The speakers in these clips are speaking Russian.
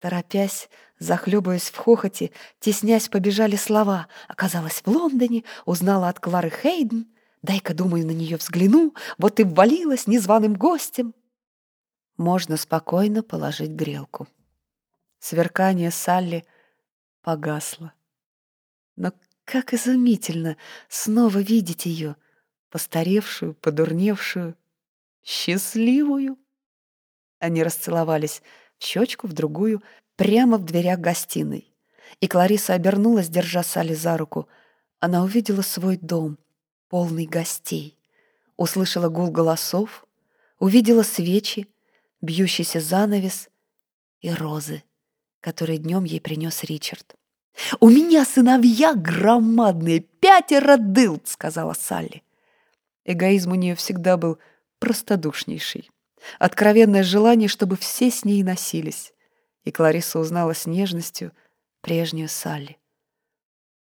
Торопясь, захлебываясь в хохоте, теснясь, побежали слова. Оказалась в Лондоне, узнала от Клары Хейден. Дай-ка, думаю, на нее взгляну, вот и ввалилась незваным гостем. Можно спокойно положить грелку. Сверкание Салли погасло. Но как изумительно снова видеть ее, постаревшую, подурневшую, счастливую. Они расцеловались щечку, в другую, прямо в дверях гостиной. И Клариса обернулась, держа Салли за руку. Она увидела свой дом, полный гостей. Услышала гул голосов, увидела свечи, бьющийся занавес и розы, которые днем ей принес Ричард. «У меня сыновья громадные, пятеро дылд!» — сказала Салли. Эгоизм у нее всегда был простодушнейший. Откровенное желание, чтобы все с ней носились. И Клариса узнала с нежностью прежнюю Салли.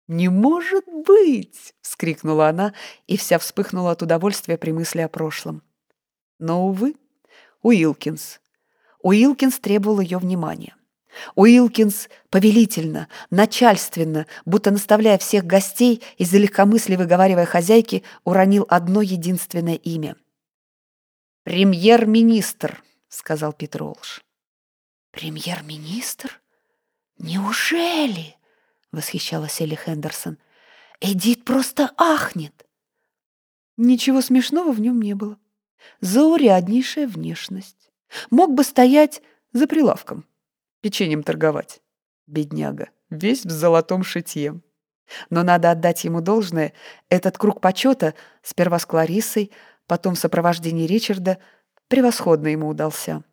«Не может быть!» — вскрикнула она и вся вспыхнула от удовольствия при мысли о прошлом. Но, увы, Уилкинс. Уилкинс требовал ее внимания. Уилкинс повелительно, начальственно, будто наставляя всех гостей и за легкомыслие выговаривая хозяйке, уронил одно единственное имя. «Премьер-министр», — сказал Петролш. «Премьер-министр? Неужели?» — восхищалась Элли Хендерсон. «Эдит просто ахнет!» Ничего смешного в нем не было. Зауряднейшая внешность. Мог бы стоять за прилавком печеньем торговать. Бедняга, весь в золотом шитье. Но надо отдать ему должное, этот круг почета, сперва с Кларисой, потом в сопровождении Ричарда, превосходно ему удался.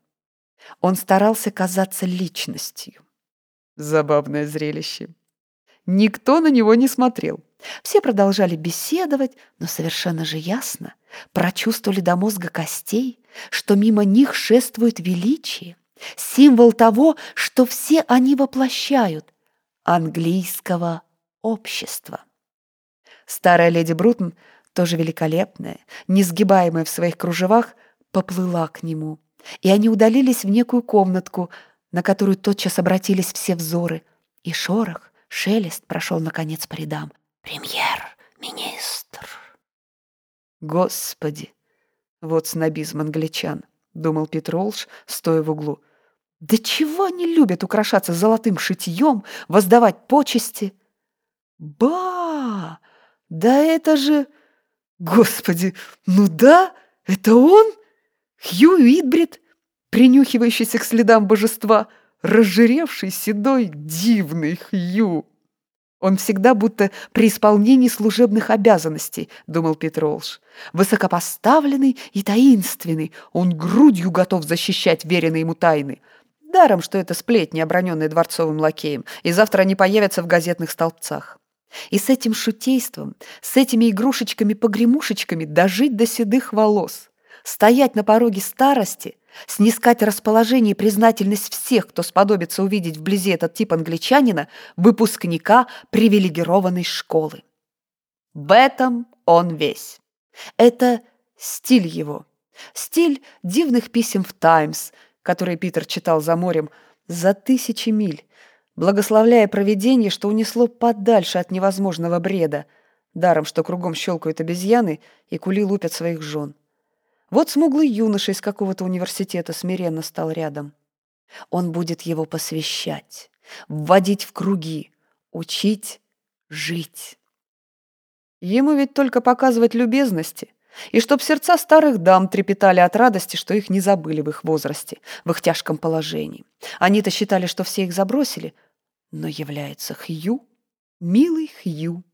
Он старался казаться личностью. Забавное зрелище. Никто на него не смотрел. Все продолжали беседовать, но совершенно же ясно, прочувствовали до мозга костей, что мимо них шествует величие, Символ того, что все они воплощают – английского общества. Старая леди Брутон, тоже великолепная, несгибаемая в своих кружевах, поплыла к нему, и они удалились в некую комнатку, на которую тотчас обратились все взоры, и шорох, шелест прошел, наконец, по рядам. «Премьер-министр!» «Господи! Вот снобизм англичан!» — думал Петролш, стоя в углу. Да чего они любят украшаться золотым шитьем, воздавать почести? Ба! Да это же... Господи, ну да, это он? Хью Уитбрид, принюхивающийся к следам божества, разжиревший, седой, дивный Хью. Он всегда будто при исполнении служебных обязанностей, думал Петролш. Высокопоставленный и таинственный, он грудью готов защищать веренные ему тайны. Даром, что это сплетни, оброненные дворцовым лакеем, и завтра они появятся в газетных столбцах. И с этим шутейством, с этими игрушечками-погремушечками дожить до седых волос, стоять на пороге старости, снискать расположение и признательность всех, кто сподобится увидеть вблизи этот тип англичанина, выпускника привилегированной школы. В этом он весь. Это стиль его. Стиль дивных писем в «Таймс», которые Питер читал за морем, за тысячи миль, благословляя провидение, что унесло подальше от невозможного бреда, даром, что кругом щелкают обезьяны и кули лупят своих жен. Вот смуглый юноша из какого-то университета смиренно стал рядом. Он будет его посвящать, вводить в круги, учить жить. Ему ведь только показывать любезности — и чтоб сердца старых дам трепетали от радости, что их не забыли в их возрасте, в их тяжком положении. Они-то считали, что все их забросили, но является Хью, милый Хью,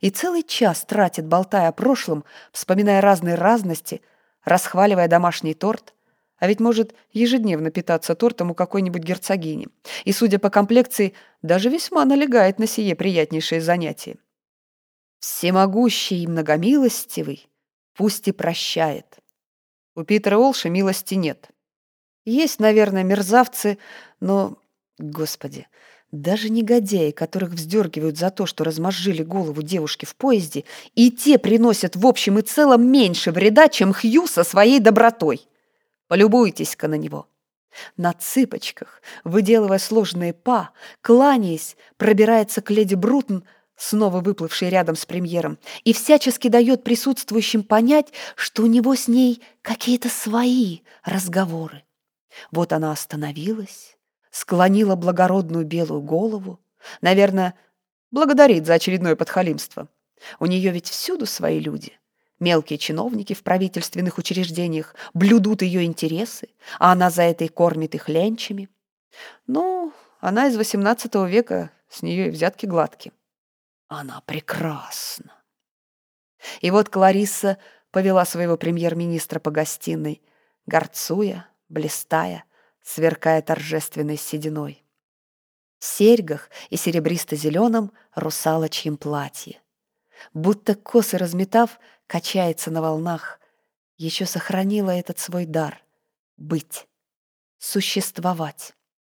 и целый час тратит, болтая о прошлом, вспоминая разные разности, расхваливая домашний торт, а ведь может ежедневно питаться тортом у какой-нибудь герцогини, и, судя по комплекции, даже весьма налегает на сие приятнейшее занятие. Всемогущий и многомилостивый, пусть и прощает. У Питера Олша милости нет. Есть, наверное, мерзавцы, но, господи, даже негодяи, которых вздергивают за то, что размозжили голову девушки в поезде, и те приносят в общем и целом меньше вреда, чем Хью со своей добротой. Полюбуйтесь-ка на него. На цыпочках, выделывая сложные па, кланяясь, пробирается к леди Брутон, снова выплывшей рядом с премьером, и всячески дает присутствующим понять, что у него с ней какие-то свои разговоры. Вот она остановилась, склонила благородную белую голову, наверное, благодарит за очередное подхалимство. У нее ведь всюду свои люди. Мелкие чиновники в правительственных учреждениях блюдут ее интересы, а она за это и кормит их ленчами. Ну, она из XVIII века, с нее и взятки гладки. Она прекрасна. И вот Кларисса повела своего премьер-министра по гостиной, горцуя, блистая, сверкая торжественной сединой. В серьгах и серебристо-зеленом русалочьем платье. Будто косы разметав, качается на волнах, еще сохранила этот свой дар — быть, существовать.